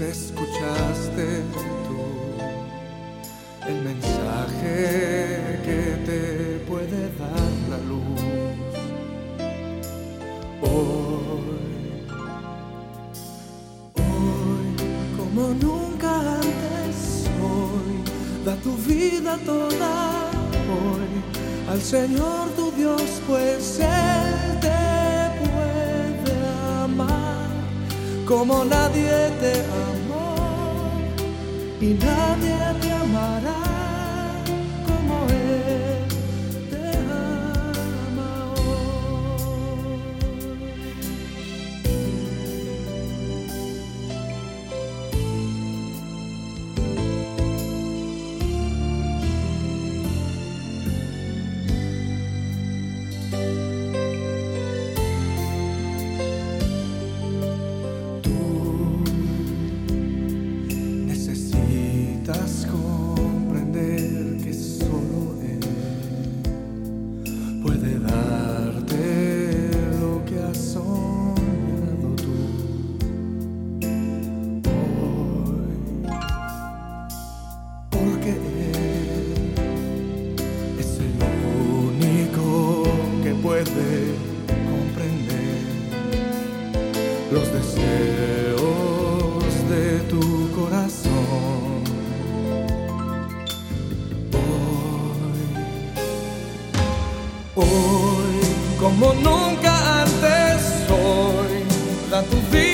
escuchaste tú el mensaje que te puede dar la luz. Hoy, hoy, como nunca antes, hoy, da tu vida toda hoy al Señor tu Dios, pues Él como nadie te amó de tu corazón. Hoy, hoy, como nunca antes, hoy, da tu vida